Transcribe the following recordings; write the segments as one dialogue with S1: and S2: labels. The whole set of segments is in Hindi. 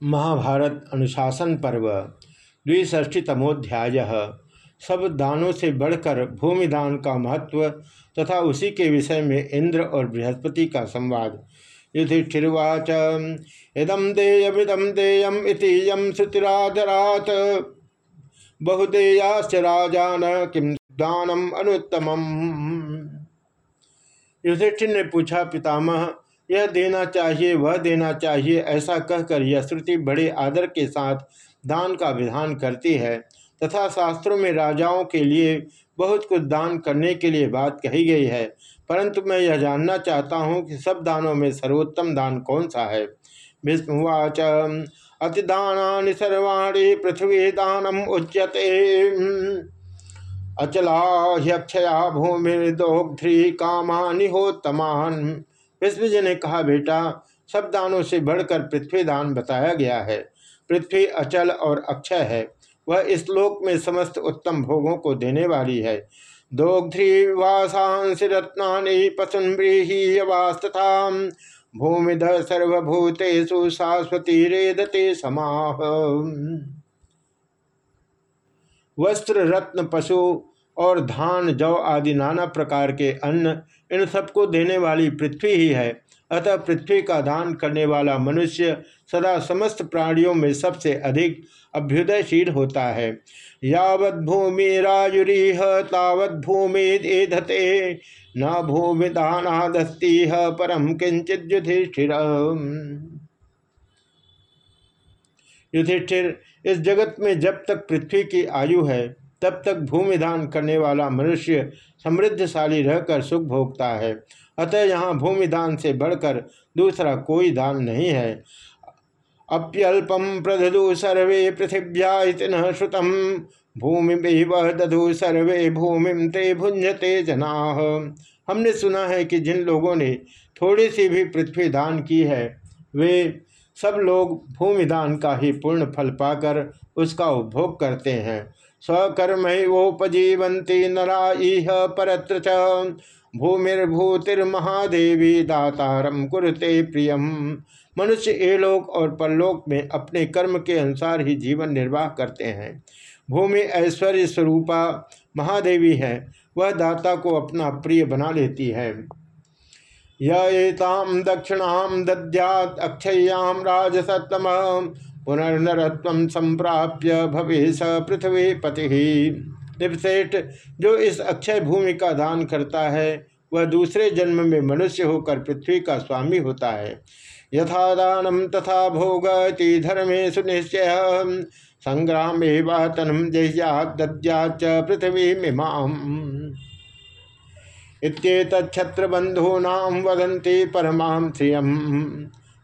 S1: महाभारत अनुशासन पर्व द्विष्ठीतमोध्याय सब दानों से बढ़कर भूमिदान का महत्व तथा उसी के विषय में इंद्र और बृहस्पति का संवाद। युधिष्ठिर्वाच इदम देयमिदम देयम इति यम श्रुतिराधरात बहुदेयाश्च राजान किम दानम अनुत्तम युधिष्ठिर ने पूछा, पितामह यह देना चाहिए, वह देना चाहिए, ऐसा कहकर यह श्रुति बड़े आदर के साथ दान का विधान करती है। तथा शास्त्रों में राजाओं के लिए बहुत कुछ दान करने के लिए बात कही गई है। परंतु मैं यह जानना चाहता हूँ कि सब दानों में सर्वोत्तम दान कौन सा है? विष्णुवाच अतिदाना सर्वाणी पृथ्वी दानम उच्यते। अचला ह्यक्षया भूमि दोग्ध्री कामानिहोत्तमान विश्वजी ने कहा, बेटा सब दानों से बढ़कर पृथ्वी दान बताया गया है। पृथ्वी अचल और अक्षय है। वह इस लोक में समस्त उत्तम भोगों को देने वाली है। दोग्ध्री वासांस रत्नानि पसुन्व्रीहीयवास्तथा भूमिध सर्वभूतेषु शाश्वती रेदते समाह वस्त्र रत्न पशु और धान, जौ आदि नाना प्रकार के अन्न इन सबको देने वाली पृथ्वी ही है। अतः पृथ्वी का दान करने वाला मनुष्य सदा समस्त प्राणियों में सबसे अधिक अभ्युदयशील होता है। यावत भूमि राजुरीह तावत भूमि एधते न भूमि दानादस्ती परम किंचित युधिष्ठिर। युधिष्ठिर, इस जगत में जब तक पृथ्वी की आयु है तब तक भूमिदान करने वाला मनुष्य समृद्धशाली रहकर सुख भोगता है। अतः यहाँ भूमिदान से बढ़कर दूसरा कोई दान नहीं है। अप्यल्पम प्रदु सर्वे पृथिव्या न श्रुतम। भूमि दधु सर्वे भूमि ते भुंजते जना। हमने सुना है कि जिन लोगों ने थोड़ी सी भी पृथ्वी दान की है, वे सब लोग भूमिदान का ही पूर्ण फल पाकर उसका उपभोग करते हैं। स्वकर्मोपजीवंती नरा इह च। भूमिर्भूतिर्महादेवी दातारम कुरते प्रियम मनुष्य एलोक और परलोक में अपने कर्म के अनुसार ही जीवन निर्वाह करते हैं। भूमि ऐश्वर्य स्वरूपा महादेवी है, वह दाता को अपना प्रिय बना लेती है। येताम दक्षिणाम दद्यात अक्षय्याम राजसतम पुनर्नरत्व संप्राप्य भवेश पृथ्वी पति। निपसेठ जो इस अक्षय भूमि का दान करता है, वह दूसरे जन्म में मनुष्य होकर पृथ्वी का स्वामी होता है। यथा दानम तथा भोग धर्मे सुनिश्चय संग्राम तनम जह्या च पृथ्वी मिमाम। इत्येतक्षत्रबंधूनाम वदंती परमाम श्रियम।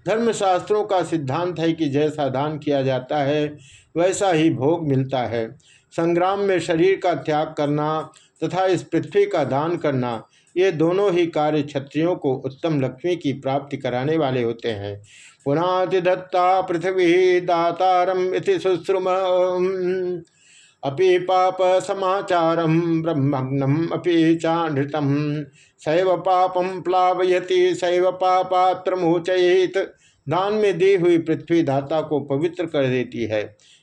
S1: धर्मशास्त्रों का सिद्धांत है कि जैसा दान किया जाता है, वैसा ही भोग मिलता है। संग्राम में शरीर का त्याग करना तथा इस पृथ्वी का दान करना, ये दोनों ही कार्य क्षत्रियों को उत्तम लक्ष्मी की प्राप्ति कराने वाले होते हैं। पुनातिदत्ता पृथ्वी दातारम इति सुश्रुम। अपि पाप समाचारम ब्रह्मग्नम अपि चानृतम। शैव पापम प्लावयति, शैव पापात्र मोचयित दान में दी हुई पृथ्वी दाता को पवित्र कर देती है।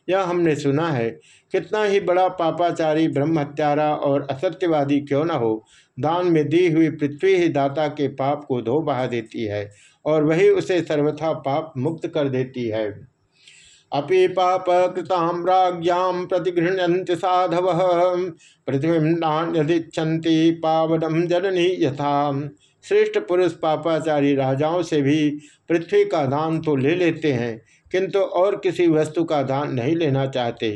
S1: यह हमने सुना है, कितना ही बड़ा पापाचारी ब्रह्मत्यारा और असत्यवादी क्यों न हो, दान में दी हुई पृथ्वी ही दाता के पाप को धो बहा देती है और वही उसे सर्वथा पाप मुक्त कर देती है। अपि पाप कृताम राज्ञाम प्रतिगृहती साधव। पृथ्वी नान्यदिच्छन्ति पावनम जननी यथा। श्रेष्ठ पुरुष पापाचारी राजाओं से भी पृथ्वी का दान तो ले लेते हैं, किंतु और किसी वस्तु का दान नहीं लेना चाहते।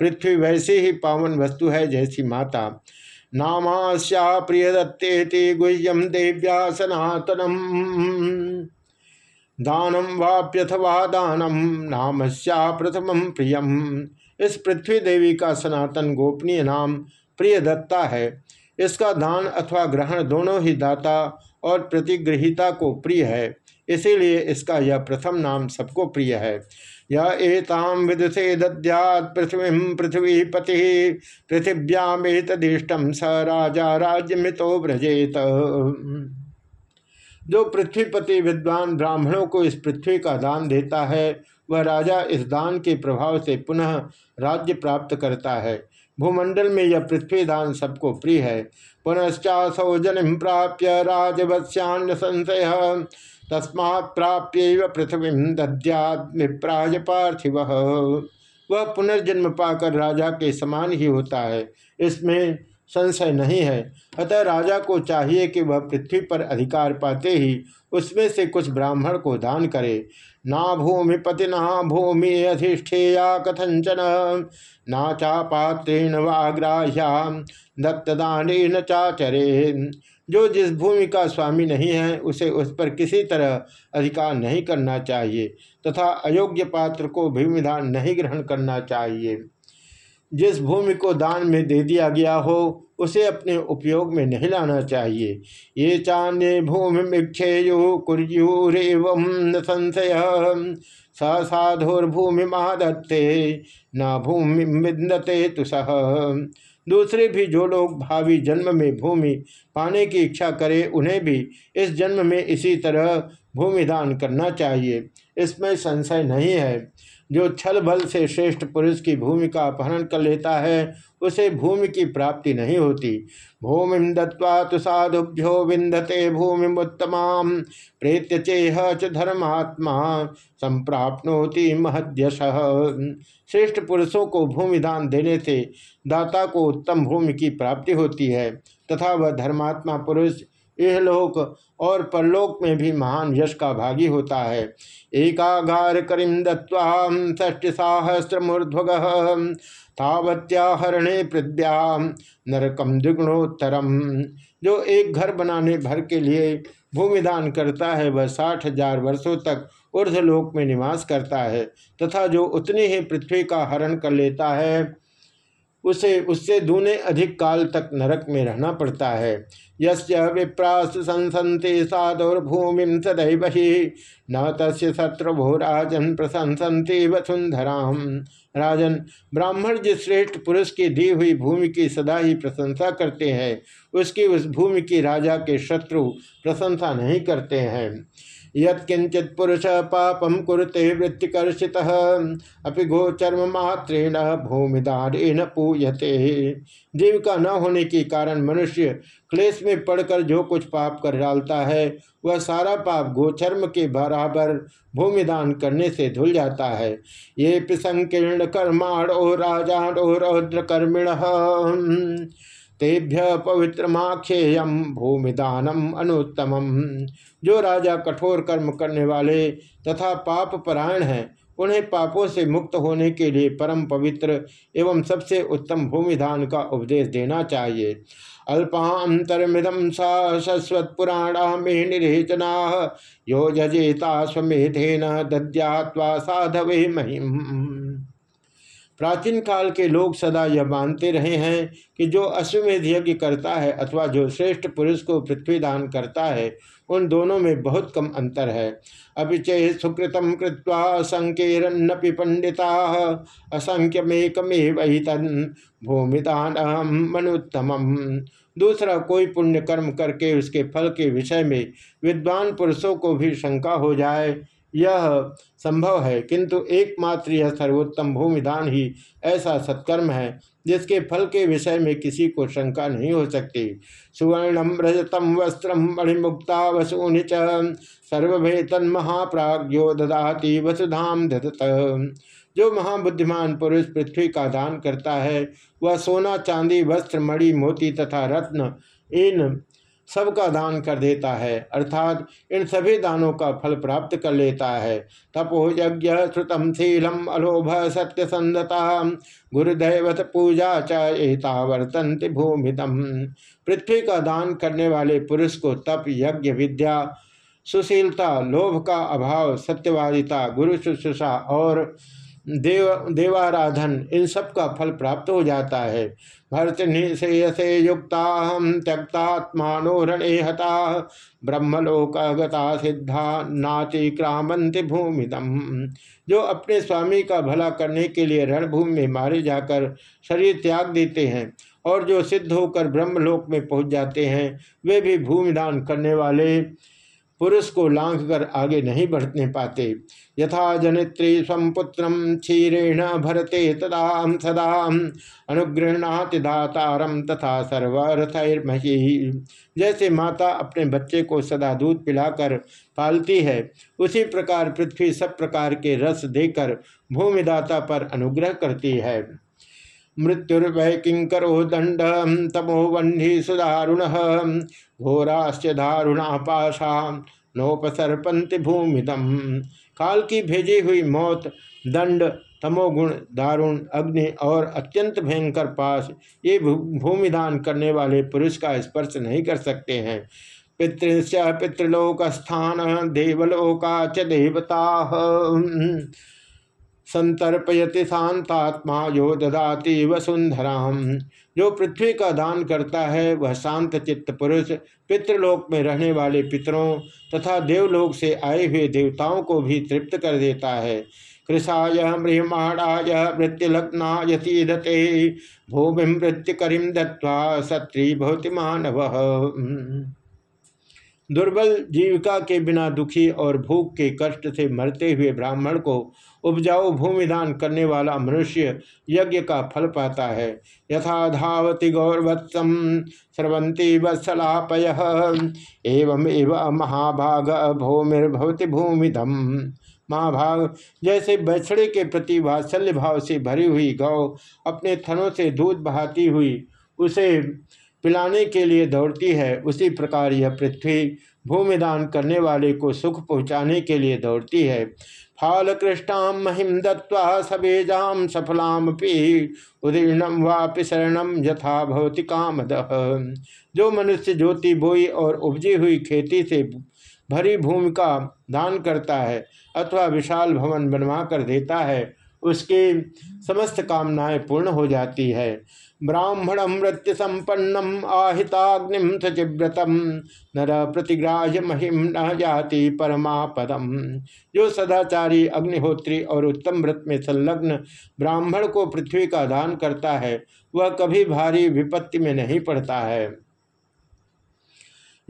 S1: पृथ्वी वैसी ही पावन वस्तु है जैसी माता। नामाश्या प्रिय दत्ते गुह्यम देव्या सनातनम दानम वाप्यथवा दानम नामस्या प्रथम प्रियम। इस पृथ्वी देवी का सनातन गोपनीय नाम प्रिय दत्ता है। इसका दान अथवा ग्रहण दोनों ही दाता और प्रतिगृहिता को प्रिय है। इसीलिए इसका यह प्रथम नाम सबको प्रिय है। यह एताम विदुषे दद्यात पृथ्वी पृथ्वी पति पृथिव्यामेतदिष्टम स राजा राज्य मितो व्रजेत। जो पृथ्वीपति विद्वान ब्राह्मणों को इस पृथ्वी का दान देता है, वह राजा इस दान के प्रभाव से पुनः राज्य प्राप्त करता है। भूमंडल में यह पृथ्वी दान सबको प्रिय है। पुनश्चासौ जनिम प्राप्य राजवत्स्यान्न संशय तस्मा प्राप्य पृथ्वी दद्यात्मिप्राज पार्थिव। वह पुनर्जन्म पाकर राजा के समान ही होता है। इसमें संशय नहीं है। अतः राजा को चाहिए कि वह पृथ्वी पर अधिकार पाते ही उसमें से कुछ ब्राह्मण को दान करे। ना भूमिपति ना भूमि अधिष्ठेया कथंचन ना चापात्रेण वाग्राह्या दत्तदान न चाचरे। जो जिस भूमि का स्वामी नहीं है, उसे उस पर किसी तरह अधिकार नहीं करना चाहिए तथा अयोग्य पात्र को भूमिदान नहीं ग्रहण करना चाहिए। जिस भूमि को दान में दे दिया गया हो, उसे अपने उपयोग में नहीं लाना चाहिए। ये चान्य भूमि मिक्षेयु कुर्यूरेव संशय। स साधुर्भूमि महादत्ते न भूमि विन्दते तुसह दूसरे भी जो लोग भावी जन्म में भूमि पाने की इच्छा करें, उन्हें भी इस जन्म में इसी तरह भूमि दान करना चाहिए। इसमें संशय नहीं है। जो छल बल से श्रेष्ठ पुरुष की भूमि का अपहरण कर लेता है, उसे भूमि की प्राप्ति नहीं होती। भूमि दत्वा तो साधुभ्यो विंदते भूमि उत्तमा प्रेत्य चेह च धर्मात्मा संप्राप्नोति महद्यश। श्रेष्ठ पुरुषों को भूमि दान देने से दाता को उत्तम भूमि की प्राप्ति होती है, तथा वह धर्मात्मा पुरुष इहलोक और परलोक में भी महान यश का भागी होता है। एकागार करीम दत्वा ष्टि साहस्र मूर्ध्वग तावत्याहरणे पृथ्व्या नरकम द्विगुणोत्तरम। जो एक घर बनाने भर के लिए भूमिदान करता है, वह साठ हज़ार वर्षों तक ऊर्धलोक में निवास करता है तथा जो उतनी ही पृथ्वी का हरण कर लेता है उसे, उससे दूने अधिक काल तक नरक में रहना पड़ता है। यस्य विप्रास संसंति सादौर्भूमि सदैव ही न तस् शत्रुभो राजन प्रशंसन्ति वसुंधराम राजन, ब्राह्मण जिस श्रेष्ठ पुरुष की दी हुई भूमि की सदा ही प्रशंसा करते हैं, उसकी उस भूमि की राजा के शत्रु प्रशंसा नहीं करते हैं। यत्किंचित पुरुष पापम कुरुते वृत्तिकर्षित। अपि गोचर्म मात्रेण भूमिदारेण पूयते। जीव का न होने के कारण मनुष्य क्लेश में पड़कर जो कुछ पाप कर डालता है, वह सारा पाप गोचर्म के बराबर भूमिदान करने से धुल जाता है। ये पिसंकीर्ण कर्माणो राजानो रौद्र कर्मिण तेभ्य पवित्रमाख्येयम भूमिदानम अनुत्तम जो राजा कठोर कर्म करने वाले तथा पाप परायण हैं, उन्हें पापों से मुक्त होने के लिए परम पवित्र एवं सबसे उत्तम भूमिदान का उपदेश देना चाहिए। अल्पांतरमिदम सा शश्वत्पुराणा में निरेचना, यो जजेता स्वमेधेन दद्यात्वा साधवे महिम प्राचीन काल के लोग सदा यह मानते रहे हैं कि जो अश्वमेध यज्ञ करता है अथवा जो श्रेष्ठ पुरुष को पृथ्वी दान करता है, उन दोनों में बहुत कम अंतर है। अभी अभिचय सुकृतम कृत्वा संकीर्णपि पंडिता असंख्यमेकमेव तन भूमिदान मनुत्तम दूसरा कोई पुण्य कर्म करके उसके फल के विषय में विद्वान पुरुषों को भी शंका हो जाए यह संभव है, किंतु एकमात्र यह सर्वोत्तम भूमिदान ही ऐसा सत्कर्म है, जिसके फल के विषय में किसी को शंका नहीं हो सकती। सुवर्णम रजतम वस्त्रम मणिमुक्ता वसूनि च सर्वभेतन महाप्राज्यो ददाति वसुधाम ददत। जो महाबुद्धिमान पुरुष पृथ्वी का दान करता है, वह सोना, चांदी, वस्त्र, मणि, मोती तथा रत्न, इन सबका दान कर देता है, अर्थात इन सभी दानों का फल प्राप्त कर लेता है। तपो यज्ञ श्रुतम शीलम अलोभ सत्य संदता गुरुदैवत पूजा चेता वर्तंत भूमितम पृथ्वी का दान करने वाले पुरुष को तप, यज्ञ, विद्या, सुशीलता, लोभ का अभाव, सत्यवादिता, गुरु शुश्रूषा और देव, देवाराधन, इन सब का फल प्राप्त हो जाता है। भरत निशेयसे युक्ता हम त्यक्तात्मानोरणे हता ब्रह्मलोक गता सिद्धा नाति क्रामंति भूमिदम। जो अपने स्वामी का भला करने के लिए रणभूमि में मारे जाकर शरीर त्याग देते हैं और जो सिद्ध होकर ब्रह्मलोक में पहुँच जाते हैं, वे भी भूमिदान करने वाले पुरुष को लांघ कर आगे नहीं बढ़ने पाते। यथा जनित्री स्वपुत्र क्षीरेण भरते तदा सदा, अनुगृहणाति दातारम तथा सर्वरथर्मही। जैसे माता अपने बच्चे को सदा दूध पिलाकर पालती है, उसी प्रकार पृथ्वी सब प्रकार के रस देकर भूमिदाता पर अनुग्रह करती है। मृत्युर्वै किंकरो दंड तमो वह्नि सुदारुण, घोराश्च दारुणा पाशा नोपसर्पंति भूमिदम काल की भेजी हुई मौत, दंड, तमोगुण, दारुण, अग्नि और अत्यंत भयंकर पास ये भूमिदान करने वाले पुरुष का स्पर्श नहीं कर सकते हैं। पितृश्च पितृलोक स्थान देवलोका च देवता। संतर्पयति शांतात्मा, यो ददाति वसुंधरा जो पृथ्वी का दान करता है, वह शांत चित्त पुरुष, पितृलोक में रहने वाले पितरों तथा देवलोक से आए हुए देवताओं को भी तृप्त कर देता है। कृषाय मृहमाणाय मृत्युलग्नायतीदते भूमि मृत्यु करीम दत्वा सत्री भवति मानव। दुर्बल जीविका के बिना दुखी और भूख के कष्ट से मरते हुए ब्राह्मण को उपजाऊ भूमिदान करने वाला मनुष्य यज्ञ का फल पाता है। यथा धावती गौरवत्सम स्रवंती वत्सलापय। एवं एवं महाभाग भूमिर्भवती भूमिधम महाभाग जैसे बछड़े के प्रति वात्सल्य भाव से भरी हुई गौ अपने थनों से दूध बहाती हुई उसे पिलाने के लिए दौड़ती है, उसी प्रकार यह पृथ्वी भूमिदान करने वाले को सुख पहुँचाने के लिए दौड़ती है। फाल कृष्णाम महिम दत्वा सबेजाम सफलाम पी उदीर्णम वापि शरणम यथा भवती काम जो मनुष्य ज्योति बोई और उपजी हुई खेती से भरी भूमि का दान करता है अथवा विशाल भवन बनवा कर देता है, उसकी समस्त कामनाएँ पूर्ण हो जाती है। ब्राह्मण मृत्यु सम्पन्नम आहिताग्नि सचिव्रतम नर प्रतिग्राह महिम न जाति पदम जो सदाचारी अग्निहोत्री और उत्तम व्रत में संलग्न ब्राह्मण को पृथ्वी का दान करता है, वह कभी भारी विपत्ति में नहीं पड़ता है।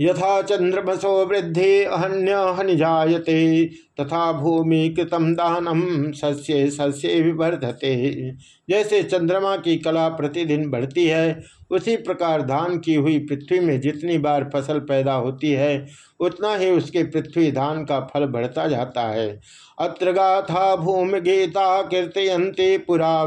S1: यथा चंद्रमसो वृद्धि अहन्य हनि जायते तथा भूमि कृतम दानम सस्य सस्य विवर्धते। जैसे चंद्रमा की कला प्रतिदिन बढ़ती है, उसी प्रकार धान की हुई पृथ्वी में जितनी बार फ़सल पैदा होती है, उतना ही उसके पृथ्वी धान का फल बढ़ता जाता है। अत्र गाथा भूमि गीता कीर्तयंती पुरा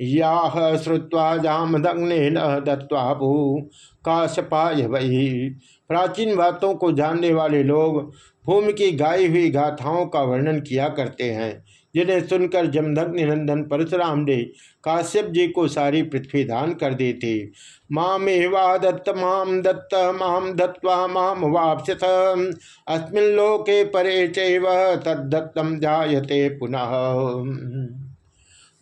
S1: विद या श्रुवा जामदग्ने न दत्वा भू काशपाय वही। प्राचीन बातों को जानने वाले लोग भूमि की गाई हुई गाथाओं का वर्णन किया करते हैं, जिन्हें सुनकर जमदग्नि नंदन परशुराम ने काश्यप जी को सारी पृथ्वी दान कर दी थी। मामेवा दत्त, माम दत्त, माम दत्वा माम वापस अस्मिन लोके परे चैव तद्दत्तम जायते पुनः।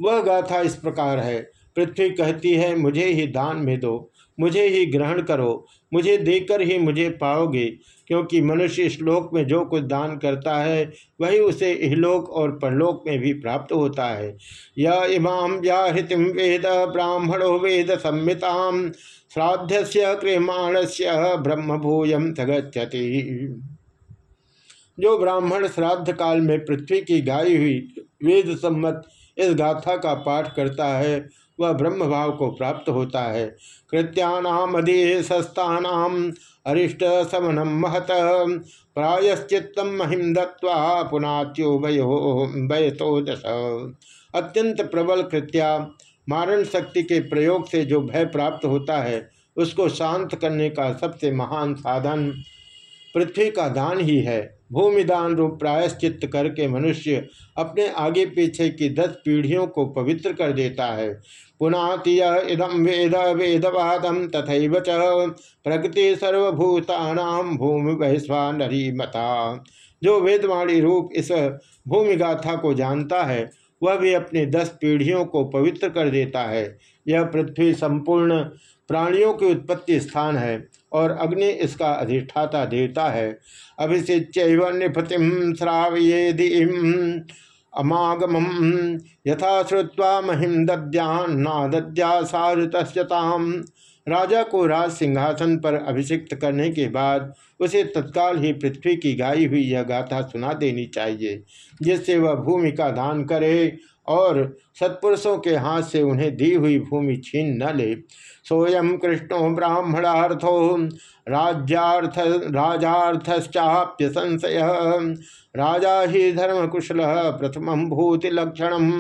S1: वह गाथा इस प्रकार है, पृथ्वी कहती है, मुझे ही दान में दो, मुझे ही ग्रहण करो, मुझे देकर ही मुझे पाओगे, क्योंकि मनुष्य श्लोक में जो कुछ दान करता है, वही उसे इहलोक और परलोक में भी प्राप्त होता है। या इमाम व्याहृतिम वेद, ब्राह्मणो वेद संहिताम श्राद्ध से क्रियमाण से ब्रह्म भूयम जो ब्राह्मण श्राद्ध काल में पृथ्वी की गाई हुई वेद सम्मत इस गाथा का पाठ करता है, वह ब्रह्म भाव को प्राप्त होता है। कृत्याम अधिशस्तानाम अरिष्ट समनम महत प्रायश्चित महिम दत्वा पुनाच्यो वयो दश अत्यंत प्रबल कृत्या, मारण शक्ति के प्रयोग से जो भय प्राप्त होता है, उसको शांत करने का सबसे महान साधन पृथ्वी का दान ही है। भूमिदान रूप प्रायश्चित करके मनुष्य अपने आगे पीछे की दस पीढ़ियों को पवित्र कर देता है। पुनाति इदम वेद वेदवादम तथा च प्रकृति सर्वभूतानाम भूमि वैश्वानरी मता। जो वेदवाणी रूप इस भूमि गाथा को जानता है, वह भी अपनी दस पीढ़ियों को पवित्र कर देता है। यह पृथ्वी संपूर्ण प्राणियों की उत्पत्ति स्थान है। और अग्नि इसका अधिष्ठाता देवता है। अभिषिच्य निपतिम श्रावयेदीम अमागम यथा श्रुवा महिम दद्यान्ना दद्या सारुतम राजा को राज सिंहासन पर अभिषिक्त करने के बाद उसे तत्काल ही पृथ्वी की गाई हुई यह गाथा सुना देनी चाहिए, जिससे वह भूमि का दान करे और सत्पुरुषों के हाथ से उन्हें दी हुई भूमि छीन न ले। सोयम कृष्णो ब्राह्मणार्थो राज्यार्थ राजार्थश्चाप्य संशय राजा ही धर्म कुशल प्रथम भूति लक्षण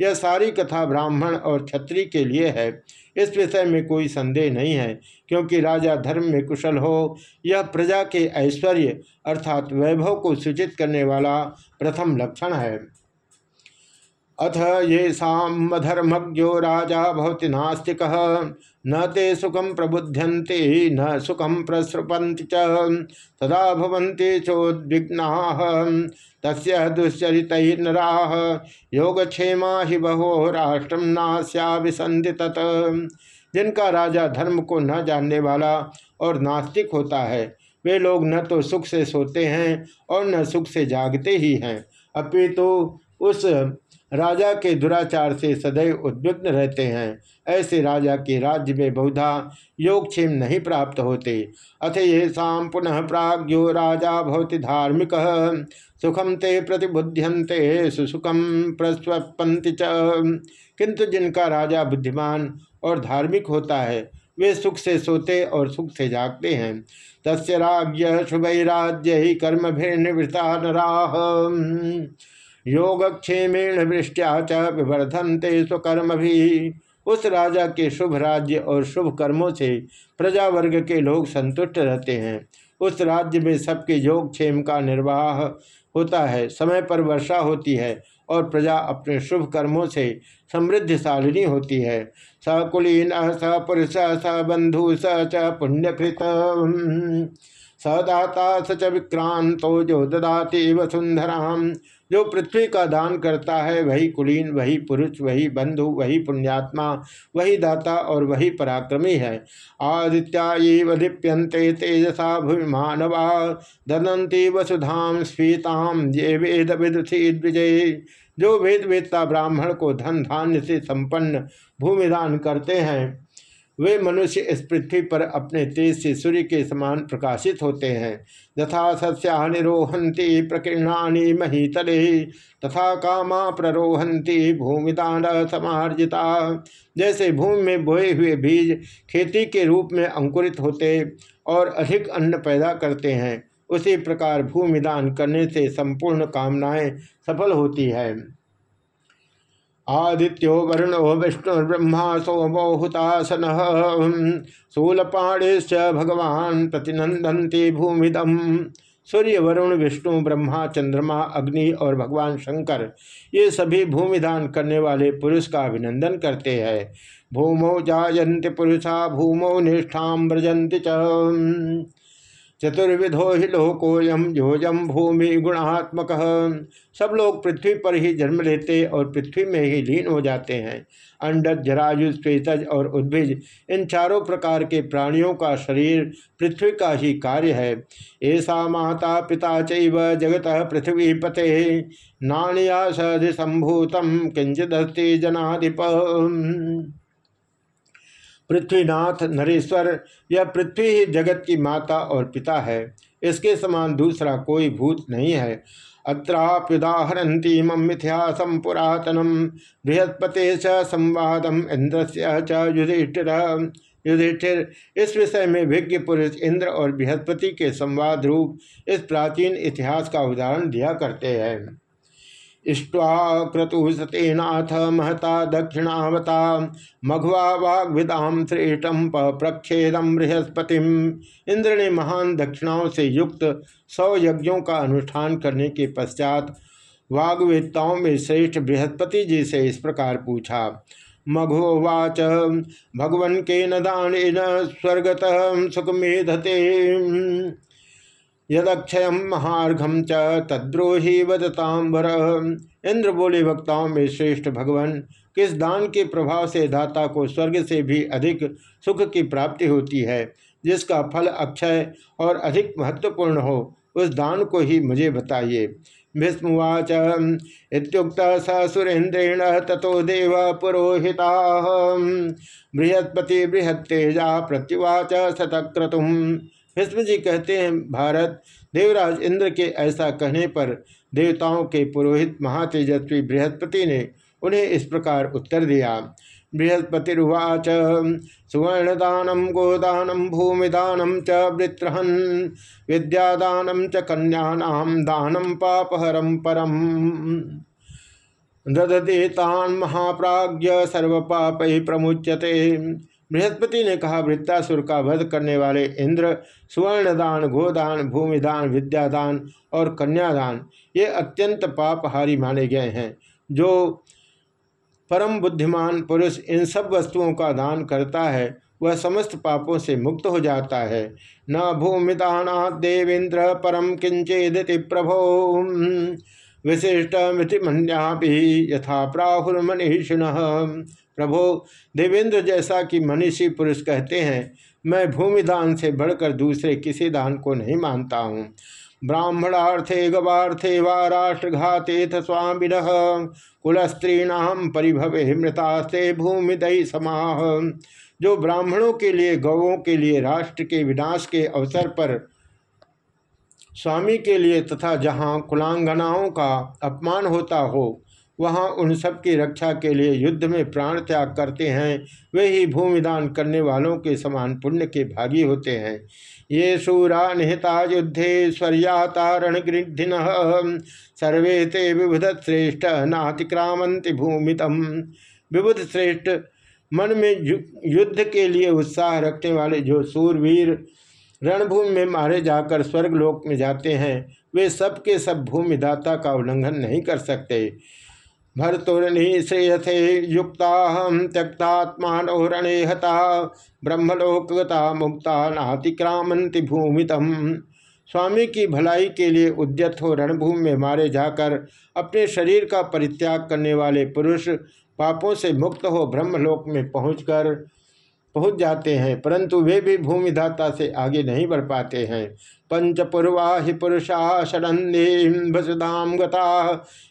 S1: यह सारी कथा ब्राह्मण और क्षत्रिय के लिए है। इस विषय में कोई संदेह नहीं है, क्योंकि राजा धर्म में कुशल हो, यह प्रजा के ऐश्वर्य अर्थात वैभव को सूचित करने वाला प्रथम लक्षण है। अथ ये सामधर्मज्ञो राजा भवति नास्तिक। न ते सुखम प्रबुध्यन्ते न सुखम प्रसृपन्ति च। तदा भवन्ति चोद्विग्ना तस्य दुश्चरितरा योगक्षेमा ही बहो राष्ट्रम नास्याभिसंधि तत्। जिनका राजा धर्म को न जानने वाला और नास्तिक होता है, वे लोग न तो सुख से सोते हैं और न सुख से जागते ही हैं। अपितु तो उस राजा के दुराचार से सदैव उद्विग्न रहते हैं। ऐसे राजा के राज्य में बहुधा योगक्षेम नहीं प्राप्त होते। अथ ये शाम पुनः प्राज्ञो राजा भवति धार्मिक। सुखम ते प्रतिबुध्यंते सुसुखम प्रस्वपंति च। किंतु जिनका राजा बुद्धिमान और धार्मिक होता है, वे सुख से सोते और सुख से जागते हैं। तस्य राज्य शुभ राज्य ही कर्म निवृत्ता नराह योगक्षेमेण वृष्टिया च विवर्धनते स्वकर्म भी उस राजा के शुभ राज्य और शुभ कर्मों से प्रजा वर्ग के लोग संतुष्ट रहते हैं। उस राज्य में सबके योगक्षेम का निर्वाह होता है। समय पर वर्षा होती है और प्रजा अपने शुभ कर्मों से समृद्धिशालिनी होती है। सकुलीन स पुरुष स बंधु स च पुण्यकृत। सदाता स च विक्रांतो जो ददाति वसुंधरा जो पृथ्वी का दान करता है, वही कुलीन, वही पुरुष, वही बंधु, वही पुण्यात्मा, वही दाता और वही पराक्रमी है। आदित्या दीप्यंते तेजसा भूमि मानवा दनंती वसुधाम स्फीताम ये वेद विदुषी विजय जो वेद वेदता ब्राह्मण को धन धान्य से संपन्न भूमिदान करते हैं वे मनुष्य इस पृथ्वी पर अपने तेज से सूर्य के समान प्रकाशित होते हैं। यथा सस्या निरोहंती प्रकीर्णानी महीतले, तथा कामा प्ररोहंती भूमिदान समार्जिता। जैसे भूमि में बोए हुए बीज खेती के रूप में अंकुरित होते और अधिक अन्न पैदा करते हैं, उसी प्रकार भूमिदान करने से संपूर्ण कामनाएँ सफल होती है। आदित्यो वरुणो विष्णुर्ब्रह्मा सोमो हुतासन शूलपाणिश्च भगवान प्रतिनंदन्ति भूमिदम सूर्य वरुण विष्णु, ब्रह्मा, चंद्रमा, अग्नि और भगवान शंकर, ये सभी भूमिदान करने वाले पुरुष का अभिनंदन करते हैं। भूमौ जायन्ति पुरुषा, भूमौ निष्ठा व्रजंति च। चतुर्विधो ही लोकोयम योजम भूमि गुणात्मक। सब लोग पृथ्वी पर ही जन्म लेते और पृथ्वी में ही लीन हो जाते हैं। अंडज जरायु श्वेतज और उद्भिज, इन चारों प्रकार के प्राणियों का शरीर पृथ्वी का ही कार्य है। ऐसा माता पिता चैव जगत पृथ्वी पते। नानिया सधि संभूतम किंचिदस्ति जनाधिप। पृथ्वीनाथ नरेश्वर यह पृथ्वी ही जगत की माता और पिता है। इसके समान दूसरा कोई भूत नहीं है। अत्राप्युदाहरती मम मिथ्यासम पुरातनम बृहस्पति च संवादम इंद्र से युधिष्ठिर। युधिष्ठिर, इस विषय में विज्ञ पुरुष इंद्र और बृहस्पति के संवाद रूप इस प्राचीन इतिहास का उदाहरण दिया करते हैं। इष्ट्वा क्रतुसतेनाथ महता दक्षिणावता मघवा वाग्विदाम श्रेष्ठम प्रक्षेदम बृहस्पति इंद्र ने महान दक्षिणाओं से युक्त सौ यज्ञों का अनुष्ठान करने के पश्चात वाग्वेदताओं में श्रेष्ठ बृहस्पति जी से इस प्रकार पूछा मघोवाच भगवन के न दान स्वर्गत सुखमेधते। यदक्षय महार्घम च तद्रोही वदतांबर इंद्र बोले, वक्ताओं में श्रेष्ठ भगवान, किस दान के प्रभाव से दाता को स्वर्ग से भी अधिक सुख की प्राप्ति होती है, जिसका फल अक्षय और अधिक महत्वपूर्ण हो, उस दान को ही मुझे बताइए भीष्मवाच इतुक्त स सुरेन्द्रेण तथो देव पुरोहिता। बृहस्पति बृहत्तेजा प्रत्युवाच शतक्रतुम। भीष्म जी कहते हैं, भारत, देवराज इंद्र के ऐसा कहने पर देवताओं के पुरोहित महातेजस्वी बृहस्पति ने उन्हें इस प्रकार उत्तर दिया। बृहस्पतिवाच सुवर्णदानम गोदानम भूमिदानम च वृत्रहन विद्यादानम च कन्यानाम दानम पापहरम परम। दददेतान महाप्राज्य सर्वपाप प्रमुच्यते। बृहस्पति ने कहा, वृत्तासुर का वध करने वाले इंद्र, सुवर्णदान, गोदान, भूमिदान, विद्यादान और कन्यादान, ये अत्यंत पापहारी माने गए हैं। जो परम बुद्धिमान पुरुष इन सब वस्तुओं का दान करता है, वह समस्त पापों से मुक्त हो जाता है। न भूमिदाना देवेंद्र परम किंचेदति प्रभो। विशिष्ट मिति मन्या यथा प्राहुर मनीषिण प्रभो, देवेंद्र जैसा कि मनीषी पुरुष कहते हैं, मैं भूमिदान से बढ़कर दूसरे किसी दान को नहीं मानता हूँ। ब्राह्मणार्थे गवार्थे व राष्ट्रघाते स्वामिन कुलस्त्रीणाम परिभवे मृतास्ते भूमिदयी समाह जो ब्राह्मणों के लिए गौों के लिए, राष्ट्र के विनाश के अवसर पर, स्वामी के लिए तथा जहाँ कुलांगनाओं का अपमान होता हो वहाँ उन सब की रक्षा के लिए युद्ध में प्राण त्याग करते हैं। वे ही भूमिदान करने वालों के समान पुण्य के भागी होते हैं। ये शूरा निहिता युद्धे स्वर्यातारणगृधिन सर्वे ते विबुध श्रेष्ठ नातिक्रामंति भूमितम। विबुध श्रेष्ठ मन में युद्ध के लिए उत्साह रखने वाले जो सूरवीर रणभूमि में मारे जाकर स्वर्गलोक में जाते हैं, वे सब सब भूमिदाता का उल्लंघन नहीं कर सकते। भरतुरनी श्रेयथे युक्ता त्यक्तात्मा रणे हता ब्रह्मलोकगता मुक्ता नातिक्रामंति भूमितम। स्वामी की भलाई के लिए उद्यत हो रणभूमि में मारे जाकर अपने शरीर का परित्याग करने वाले पुरुष पापों से मुक्त हो ब्रह्मलोक में पहुंचकर पहुँच जाते हैं, परंतु वे भी भूमिदाता से आगे नहीं बढ़ पाते हैं। पंचपूर्वा ही पुरुषा षडंदीम गता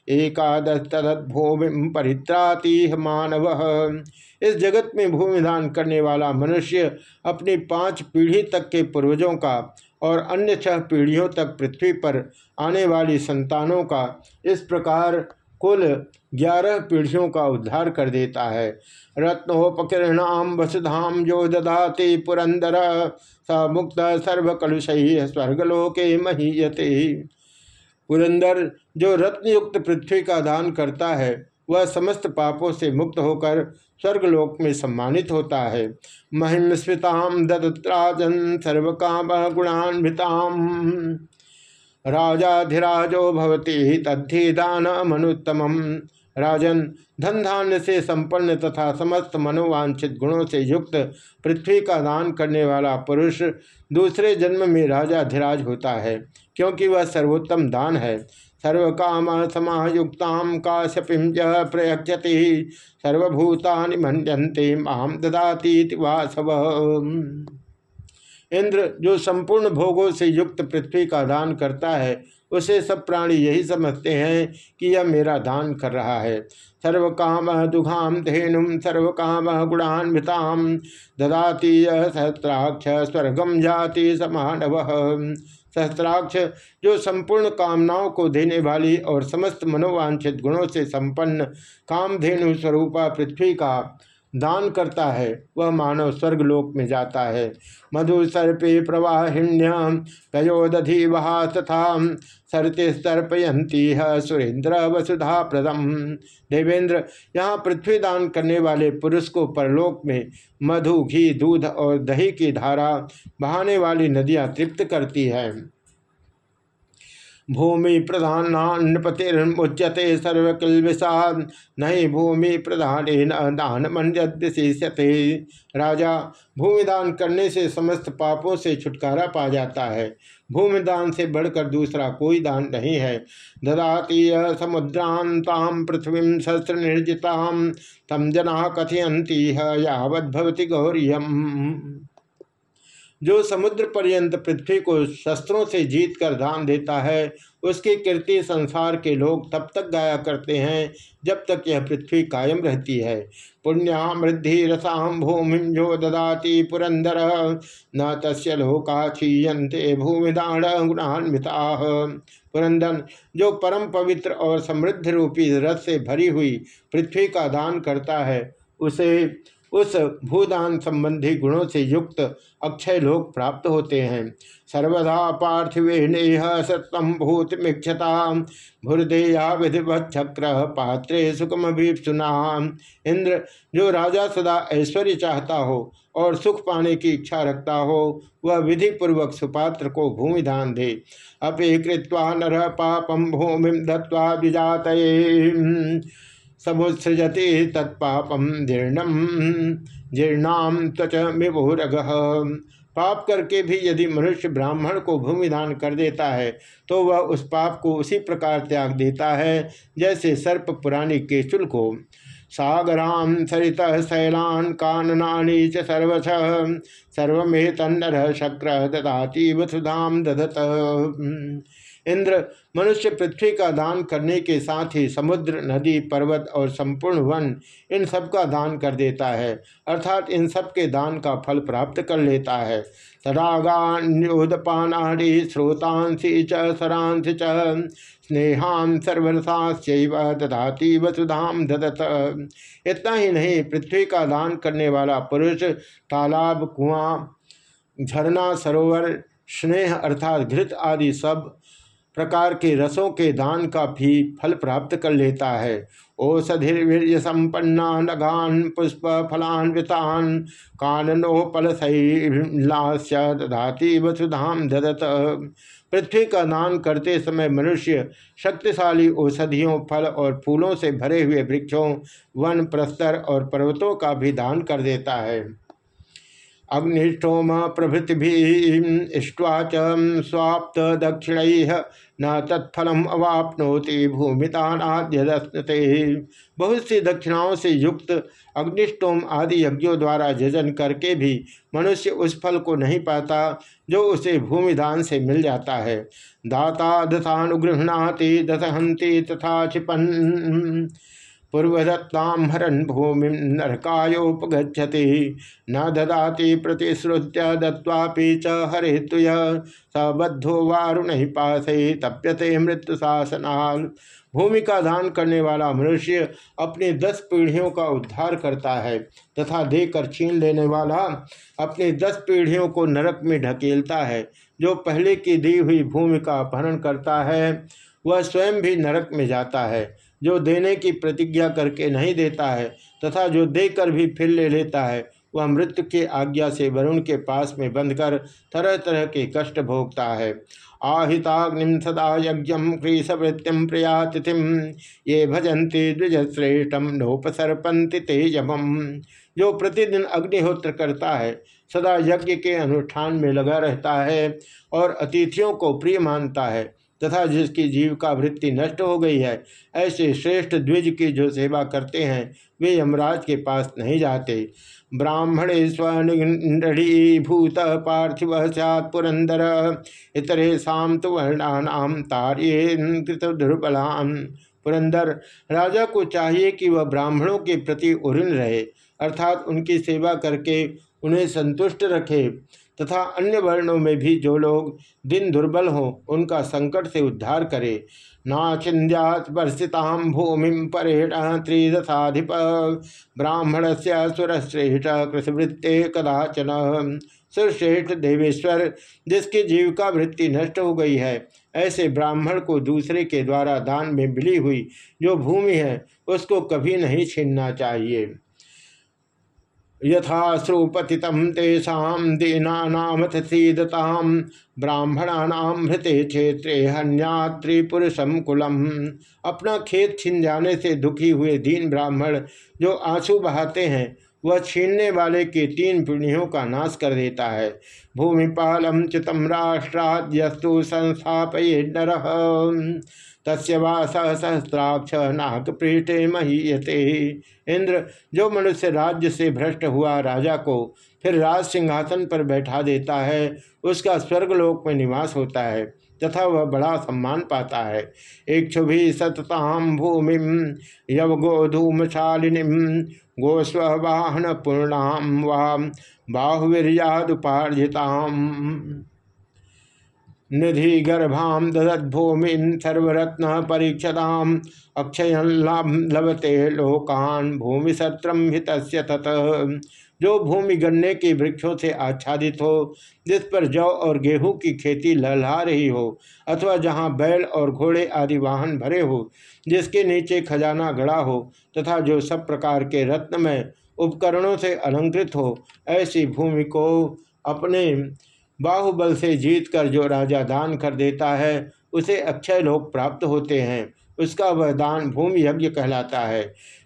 S1: एकादश तदत भूमि परित्राती मानव। इस जगत में भूमिदान करने वाला मनुष्य अपनी पाँच पीढ़ी तक के पूर्वजों का और अन्य छह पीढ़ियों तक पृथ्वी पर आने वाली संतानों का इस प्रकार कुल ग्यारह पीढ़ियों का उद्धार कर देता है। रत्नोपकिरणाम वसुधाम जो दधाति पुरंदर, स मुक्त सर्वकलुष स्वर्गलोके महीयते। पुरंदर जो रत्नयुक्त पृथ्वी का दान करता है, वह समस्त पापों से मुक्त होकर स्वर्गलोक में सम्मानित होता है। महिम स्मृताम दत्तराजन सर्वकाम गुणान्विताम राजाधिराजो भवती, तद्धि दान मनुत्तम राजन धन धान्य से संपन्न तथा समस्त मनोवांछित गुणों से युक्त पृथ्वी का दान करने वाला पुरुष दूसरे जन्म में राजाधिराज होता है, क्योंकि वह सर्वोत्तम दान है। सर्वकाम समायुक्ताम काश्यपिम प्रयक्षति सर्वभूतानि मनते माम ददाती वासव। इंद्र जो संपूर्ण भोगों से युक्त पृथ्वी का दान करता है, उसे सब प्राणी यही समझते हैं कि यह मेरा दान कर रहा है। सर्व काम दुघाम धेनुम सर्व काम गुणान्विताम ददाती सहस्राक्ष स्वर्गम जाति समानव। सहस्त्राक्ष जो संपूर्ण कामनाओं को देने वाली और समस्त मनोवांछित गुणों से संपन्न, कामधेनु स्वरूपा पृथ्वी का दान करता है, वह मानव स्वर्गलोक में जाता है। मधु सर्पे प्रवाहिण्य तयोदधि वहा तथा, सरते सर्पयंती है सुरेंद्र वसुधा प्रदम देवेंद्र, यहाँ पृथ्वी दान करने वाले पुरुष को परलोक में मधु, घी, दूध और दही की धारा बहाने वाली नदियाँ तृप्त करती है। भूमि प्रधानान्नपतिर्मुच्यते सर्वकिल नहीं भूमि प्रधान दान मंडिष्यते राजा, भूमिदान करने से समस्त पापों से छुटकारा पा जाता है। भूमिदान से बढ़कर दूसरा कोई दान नहीं है। ददाती समुद्रांताम पृथ्वी शस्त्र निर्जिता तम जना कथयंती है यावत गौरियम। जो समुद्र पर्यंत पृथ्वी को शस्त्रों से जीत कर दान देता है, उसकी कीर्ति संसार के लोग तब तक गाया करते हैं जब तक यह पृथ्वी कायम रहती है। पुण्यामृद्धि रसाम भूमि जो ददाति पुरंदर, न तस्य लोका क्षीयते भूमिदान गुणान्विता। पुरंदन, जो परम पवित्र और समृद्ध रूपी रस से भरी हुई पृथ्वी का दान करता है, उसे उस भूदान संबंधी गुणों से युक्त अक्षय लोक प्राप्त होते हैं। सर्वदा पार्थिवे नेह सतम भूत मिक्षता भूर्देया विधिवत चक्र पात्रे सुखम इंद्र, जो राजा सदा ऐश्वर्य चाहता हो और सुख पाने की इच्छा रखता हो, वह विधि पूर्वक सुपात्र को भूमि दान दे। अपे कृत्वा नर पापम भूमि दत्वा विजात समुत्सृजति तत्पापम जीर्णम जीर्णाम त्वच मिभुरग पाप करके भी यदि मनुष्य ब्राह्मण को भूमिदान कर देता है तो वह उस पाप को उसी प्रकार त्याग देता है, जैसे सर्प पुरानी केचुल को। सागरां सरित शैलान काननानी च सर्वश शक्र ददाती वसुधाम दधत। इंद्र मनुष्य पृथ्वी का दान करने के साथ ही समुद्र, नदी, पर्वत और संपूर्ण वन इन सब का दान कर देता है। अर्थात इन सब के दान का फल प्राप्त कर लेता है। तडागान्योदपानाड़ी स्रोतांसी च, सरांसी च, स्नेहान सर्वरसाश्चैव दधाती वसुधाम ददत। इतना ही नहीं, पृथ्वी का दान करने वाला पुरुष, तालाब, कुआँ, झरना, सरोवर, स्नेह अर्थात घृत आदि सब प्रकार के रसों के दान का भी फल प्राप्त कर लेता है। औषधिर्वीर्य संपन्ना नगान पुष्प फलान्वितान काननोपलशैलास्य दधाती वसुधाम ददत। पृथ्वी का दान करते समय मनुष्य शक्तिशाली औषधियों, फल और फूलों से भरे हुए वृक्षों, वन, प्रस्तर और पर्वतों का भी दान कर देता है। अग्निष्ठोम प्रभृति इष्ट्वा स्वाप्त दक्षिण न तत्फलम अवापनोति भूमितानाद्यदस्ते बहुत सी दक्षिणाओं से युक्त अग्निष्टोम आदि यज्ञों द्वारा जजन करके भी मनुष्य उस फल को नहीं पाता जो उसे भूमिदान से मिल जाता है। दाता दशानुगृहणाति दशहंति तथा क्षिपन पूर्वदत्ताम हरन भूमि नरकायोपगछति न ददाति प्रतिश्रुत्य दत्वापि च हरेतुय। सबद्धो वारुण पासे तप्यते मृत्यु शासनाल भूमि का दान करने वाला मनुष्य अपनी दस पीढ़ियों का उद्धार करता है तथा देकर छीन लेने वाला अपनी दस पीढ़ियों को नरक में ढकेलता है। जो पहले की दी हुई भूमि का अपहरण करता है, वह स्वयं भी नरक में जाता है। जो देने की प्रतिज्ञा करके नहीं देता है तथा जो देकर भी फिर ले लेता है, वह मृत्यु के आज्ञा से वरुण के पास में बंधकर तरह तरह के कष्ट भोगता है। आहिताग्निम सदा यज्ञ क्रीसवृत्तिम प्रियातिथिम ये भजन्ति द्विजश्रेष्ठम नोपसर्पंति तेजमम। जो प्रतिदिन अग्निहोत्र करता है, सदा यज्ञ के अनुष्ठान में लगा रहता है और अतिथियों को प्रिय मानता है। तथा जिसकी जीविका वृत्ति नष्ट हो गई है, ऐसे श्रेष्ठ द्विज की जो सेवा करते हैं, वे यमराज के पास नहीं जाते। ब्राह्मणे स्वनिढ़ीभूत पार्थिव सैत् पुरंदर। इतरे शाम तो वर्णानाम तार्ये कृत दुर्बलान। पुरंदर, राजा को चाहिए कि वह ब्राह्मणों के प्रति उऋण रहे, अर्थात उनकी सेवा करके उन्हें संतुष्ट रखे। तथा अन्य वर्णों में भी जो लोग दिन दुर्बल हों, उनका संकट से उद्धार करे। नाचिंद्यात वर्षिताम भूमि परेण त्रिदशाधिप। ब्राह्मण से सुरश्रेष्ठ कृषिवृत्ते कदाचन। सुरश्रेष्ठ देवेश्वर, जिसकी जीविका वृत्ति नष्ट हो गई है, ऐसे ब्राह्मण को दूसरे के द्वारा दान में मिली हुई जो भूमि है, उसको कभी नहीं छीनना चाहिए। यथाश्रुपति तेषा दीनाथ सीदता ब्राह्मणानाम हृते क्षेत्रे हन्यात्रिपुरुषम कुलम। अपना खेत छिन जाने से दुखी हुए दीन ब्राह्मण जो आँसू बहाते हैं वह छीनने वाले के तीन पीढ़ियों का नाश कर देता है। भूमिपालम चितम राष्ट्राद्यस्तु संस्थापय नर तस्य सहस्राक्ष नाक पृष्ठे महीयते। इंद्र, जो मनुष्य राज्य से भ्रष्ट हुआ राजा को फिर राज सिंहासन पर बैठा देता है, उसका स्वर्गलोक में निवास होता है, तथा वह बड़ा सम्मान पाता है। इक्षुभि सतताम भूमि यव गोधूमशालिनी गोस्ववाहन पूर्णाम वाम बाहुवीरियादुपार्जिता निधि गर्भाम ददद्भूमिन सर्वरत्न परीक्षताम। अक्षय लभते लोकान। भूमि सत्रम हित तत। जो भूमि गन्ने के वृक्षों से आच्छादित हो, जिस पर जौ और गेहूँ की खेती लहला रही हो, अथवा जहाँ बैल और घोड़े आदि वाहन भरे हो, जिसके नीचे खजाना गड़ा हो, तथा जो सब प्रकार के रत्नमय उपकरणों से अलंकृत हो, ऐसी भूमि को अपने बाहुबल से जीतकर जो राजा दान कर देता है, उसे अक्षय लोग प्राप्त होते हैं। उसका वह दान भूमि यज्ञ कहलाता है।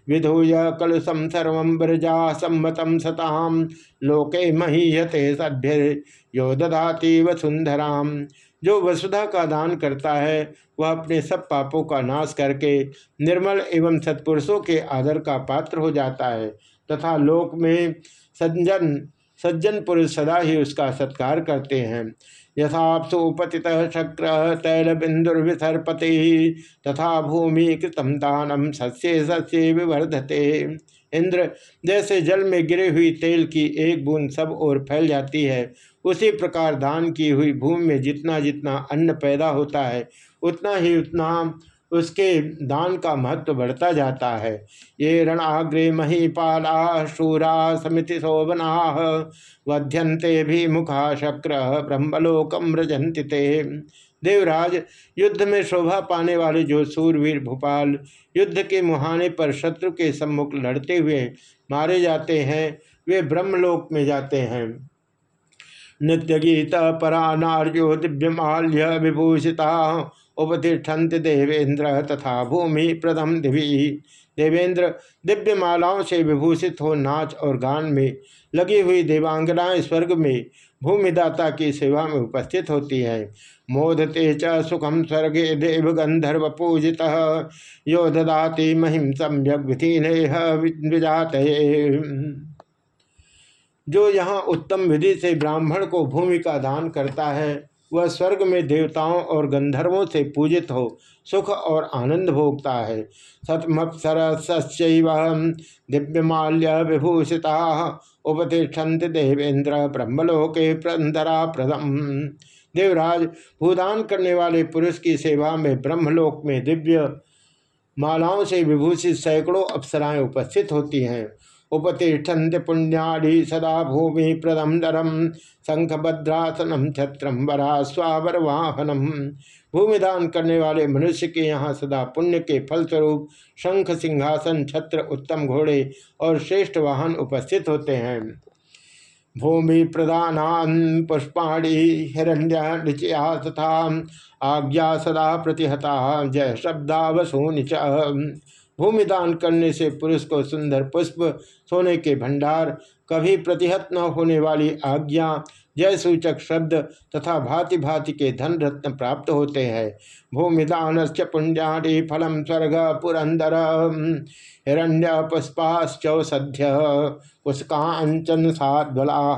S1: विधूय कलुषम सर्व ब्रजा सम्मतम सताम लोके महीयते सभ्य यो दधाती वसुंधराम जो वसुधा का दान करता है, वह अपने सब पापों का नाश करके निर्मल एवं सत्पुरुषों के आदर का पात्र हो जाता है, तथा लोक में सज्जन सज्जन पुरुष सदा ही उसका सत्कार करते हैं। यथापसु पति शक्र तैल बिंदुर्विसर्पते तथा भूमि कृतम दानम सस्य सस्य विवर्धते। इंद्र, जैसे जल में गिरे हुई तेल की एक बूंद सब ओर फैल जाती है, उसी प्रकार दान की हुई भूमि में जितना जितना अन्न पैदा होता है, उतना ही उतना उसके दान का महत्व बढ़ता जाता है। ये रणाग्रे महीपाला शूरा समिति शोभना वध्यंते भी मुखा शक्र ब्रह्मलोकम रजंति देवराज, युद्ध में शोभा पाने वाले जो सूरवीर भोपाल युद्ध के मुहाने पर शत्रु के सम्मुख लड़ते हुए मारे जाते हैं, वे ब्रह्मलोक में जाते हैं। नित्य गीत परा नार्यो दिव्यमाल्य विभूषिता उपतिष्ठन्त देवेंद्र तथा भूमि प्रथम दिवी देवेंद्र दिव्य मालाओं से विभूषित हो नाच और गान में लगी हुई देवांगनाएँ स्वर्ग में भूमिदाता की सेवा में उपस्थित होती है। मोदते च सुखम स्वर्गे देव गंधर्व पूजित। यो ददाति महिम सम्यक जो यहाँ उत्तम विधि से ब्राह्मण को भूमि का दान करता है वह स्वर्ग में देवताओं और गंधर्वों से पूजित हो, सुख और आनंद भोगता है। सतमत्सर दिव्यमाल्य विभूषिता उपतिष्ठन्त देवेंद्र ब्रह्मलोके प्रंदरा प्रदम देवराज, भूदान करने वाले पुरुष की सेवा में ब्रह्मलोक में दिव्य मालाओं से विभूषित सैकड़ों अप्सराएँ उपस्थित होती हैं। उपतिष्ठन्त पुण्याढ़ी सदा भूमि प्रदम नरम शंखभद्रासनम छत्रम वरा स्वावर वाहनम भूमिदान करने वाले मनुष्य के यहाँ सदा पुण्य के फलस्वरूप शंख, सिंहासन, छत्र, उत्तम घोड़े और श्रेष्ठ वाहन उपस्थित होते हैं। भूमि प्रदान पुष्पाणी, हिरण्या तथा आज्ञा सदा प्रतिहता, जय शब्दा वसूनि भूमिदान करने से पुरुष को सुंदर पुष्प, सोने के भंडार, कभी प्रतिहत न होने वाली आज्ञा जय सूचक शब्द तथा भांति भांति के धन रत्न प्राप्त होते हैं। भूमिदान से फलम स्वर्ग पुरंदर हिरण्य पुष्पाश्चौसध्य पुष्कांचन साधला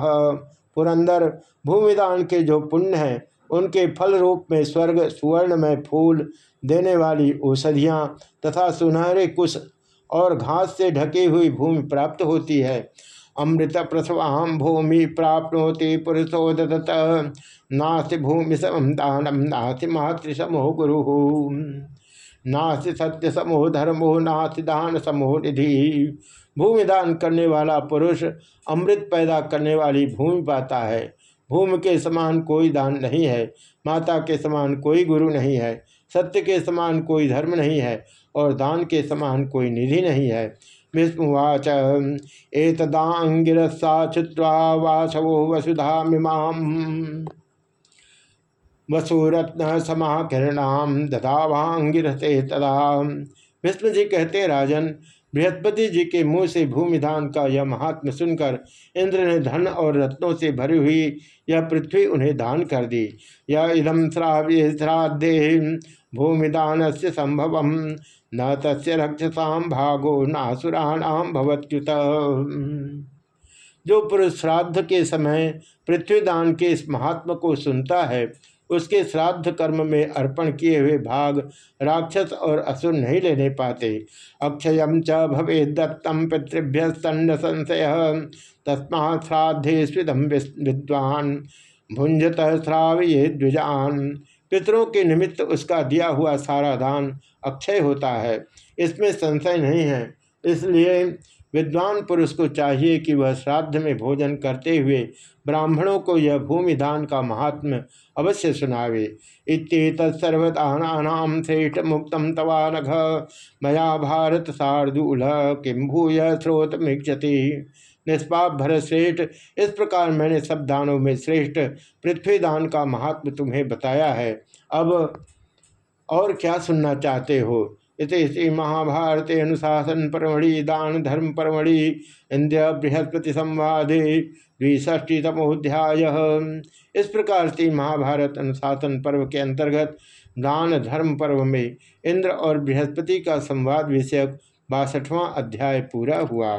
S1: पुरंदर, भूमिदान के जो पुण्य हैं, उनके फल रूप में स्वर्ग सुवर्ण में फूल देने वाली औषधियाँ तथा सुनहरे कुश और घास से ढकी हुई भूमि प्राप्त होती है। अमृत प्रसवाम भूमि प्राप्त होती पुरुषो दत्त नास्ति भूमि समम दानम नास्ति मातृ समो गुरु। नास्ति सत्य समूह धर्मो, नास्ति दान समूह निधि। भूमि दान करने वाला पुरुष अमृत पैदा करने वाली भूमि पाता है। भूमि के समान कोई दान नहीं है। माता के समान कोई गुरु नहीं है। सत्य के समान कोई धर्म नहीं है और दान के समान कोई निधि नहीं है। विष्णुवाच एतदांगिरसा छुत्वा वासवो वसुधा मीमां वसुरत्न समाकिरणाम ददावांगिरते तदा। विष्णु जी कहते, राजन, बृहस्पति जी के मुँह से भूमिधान का यह महात्म सुनकर इंद्र ने धन और रत्नों से भरी हुई यह पृथ्वी उन्हें दान कर दी। यह इदम श्राव्य श्राद्धे भूमिदान से संभव न तस् रक्षसा भागो नासुराणाम भवत्युत। जो पुरुष श्राद्ध के समय पृथ्वीदान के इस महात्मा को सुनता है, उसके श्राद्ध कर्म में अर्पण किए हुए भाग राक्षस और असुर नहीं लेने पाते। अक्षय च भवे दत्तम पितृभ्य स्तंड संशय। तस्मा श्राद्धे स्विदम विद्वान। भुंजत श्रावये द्विजान। पितरों के निमित्त उसका दिया हुआ सारा दान अक्षय होता है। इसमें संशय नहीं है। इसलिए विद्वान पुरुष को चाहिए कि वह श्राद्ध में भोजन करते हुए ब्राह्मणों को यह भूमिदान का महात्म अवश्य सुनावे। इतर्वदानाम श्रेष्ठ मुक्तम तवानघ। मया भारत शार्दूल किम भूय स्रोत मिक्षति निष्पाप भरत श्रेष्ठ। इस प्रकार मैंने सब दानों में श्रेष्ठ पृथ्वीदान का महात्म तुम्हें बताया है। अब और क्या सुनना चाहते हो? इति महाभारत अनुशासन परमढ़ि, दान धर्म परमढ़ि इंद्र बृहस्पति संवादे द्विष्ठीतमोध्याय इस प्रकार से महाभारत अनुशासन पर्व के अंतर्गत दान धर्म पर्व में इंद्र और बृहस्पति का संवाद विषयक बासठवां अध्याय पूरा हुआ।